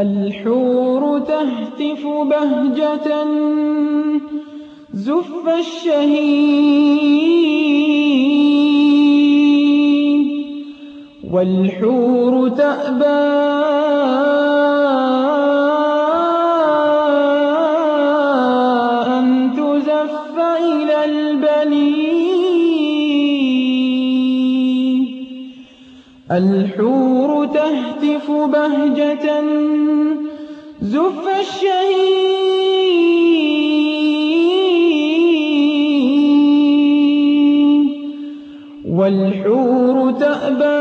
الحور تهتف بهجة زف الشهيد والحور تأبى أن تزف إلى البنين. الحور زف الشهيد والحور تأبى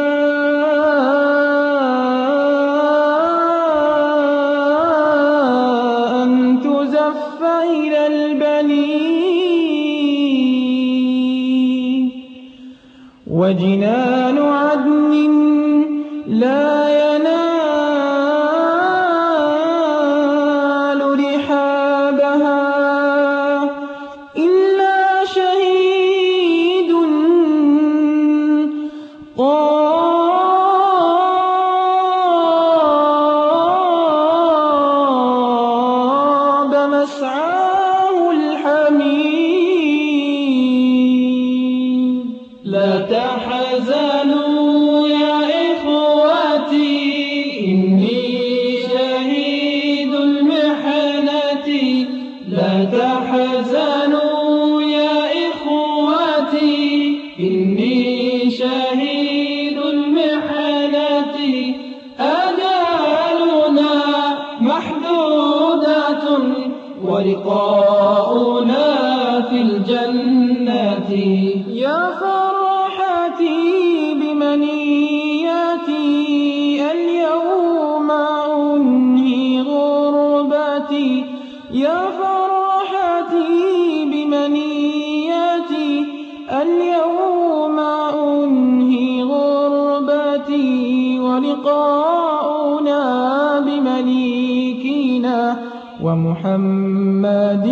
أن تزف إلى البنين وجنان ولقاؤنا في الجنة. يا فرحتي بمنياتي اليوم أنهي غربتي يا فرحتي بمنياتي اليوم أنهي غربتي ولقاؤنا بمليكنا. ومحمد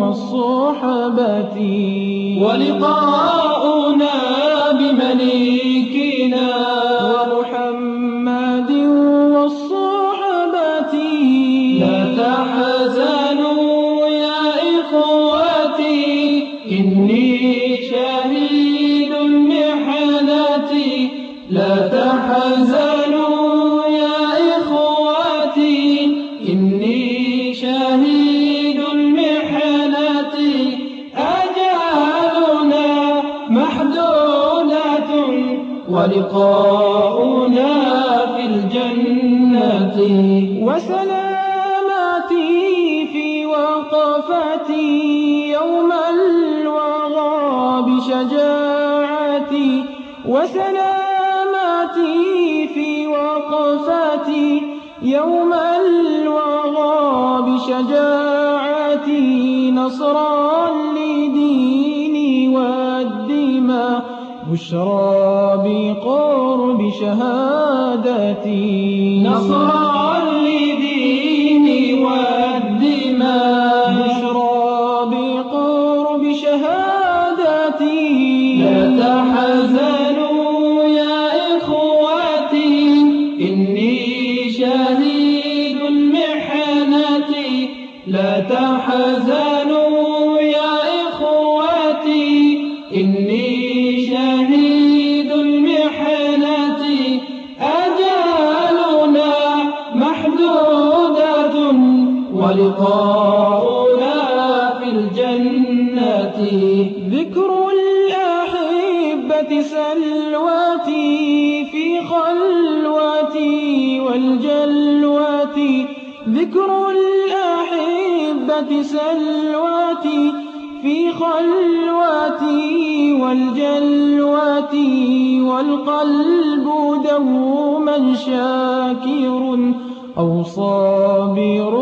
والصحبة ولقاؤنا بمليكنا. ومحمد والصحبة لا تحزنوا يا إخوتي. إني شهيد المحنة لا تحزنوا ولقاؤنا في الجنة. وسلاماتي في وقفتي يوم الوغى بشجاعتي وسلاماتي في وقفتي يوم الوغى بشجاعتي نصرا بشرى بقرب شهادتي. نصرا لديني والدماء بشرى بقرب شهادتي. لا تحزنوا يا إخوتي. إني سلواتي في خلواتي والجلواتي ذكر الأحبة سلواتي في خلواتي والجلواتي والقلب دوما شاكر أو صابر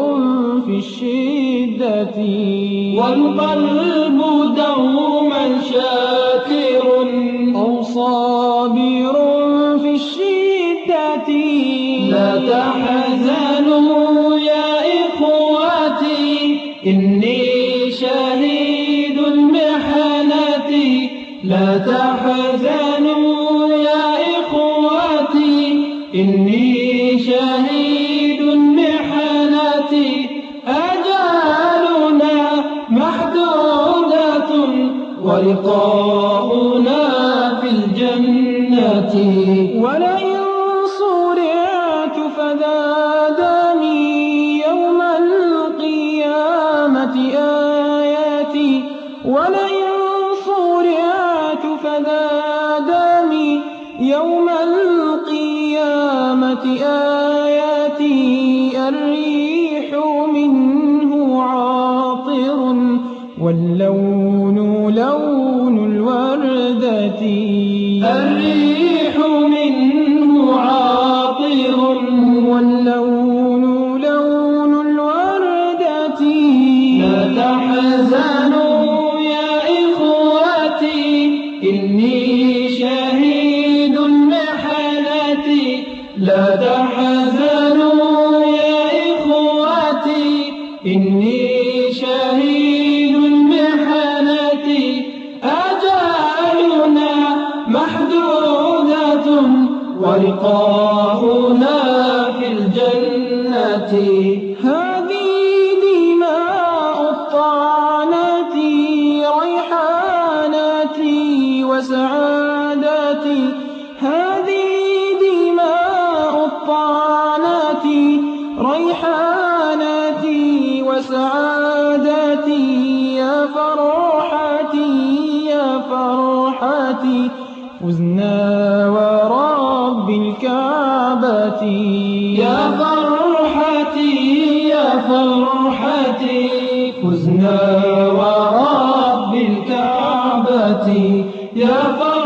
في الشدة. والقلب دوما شاكر أو صابر صبير في الشدة. لا تحزنوا يا إخوتي إني شهيد محنتي لا تحزنوا يا إخوتي إني شهيد محنتي أجالنا محدودة ولقاء الجنة ولئن صرعت فزادني يوم القيامة آياتي. ولئن صرعت فزادني يوم القيامة آياتي. الريح منه عاطر واللون لون الوردة. الريح إني شهيد محنتي لا تحزنوا يا إخوتي إني شهيد محنتي أجالنا محدودة ولقاؤنا في الجنة. فرحتي فزنا ورب الكعبة. يا فرحتي يا فرحتي فزنا ورب الكعبة. يا فرحتي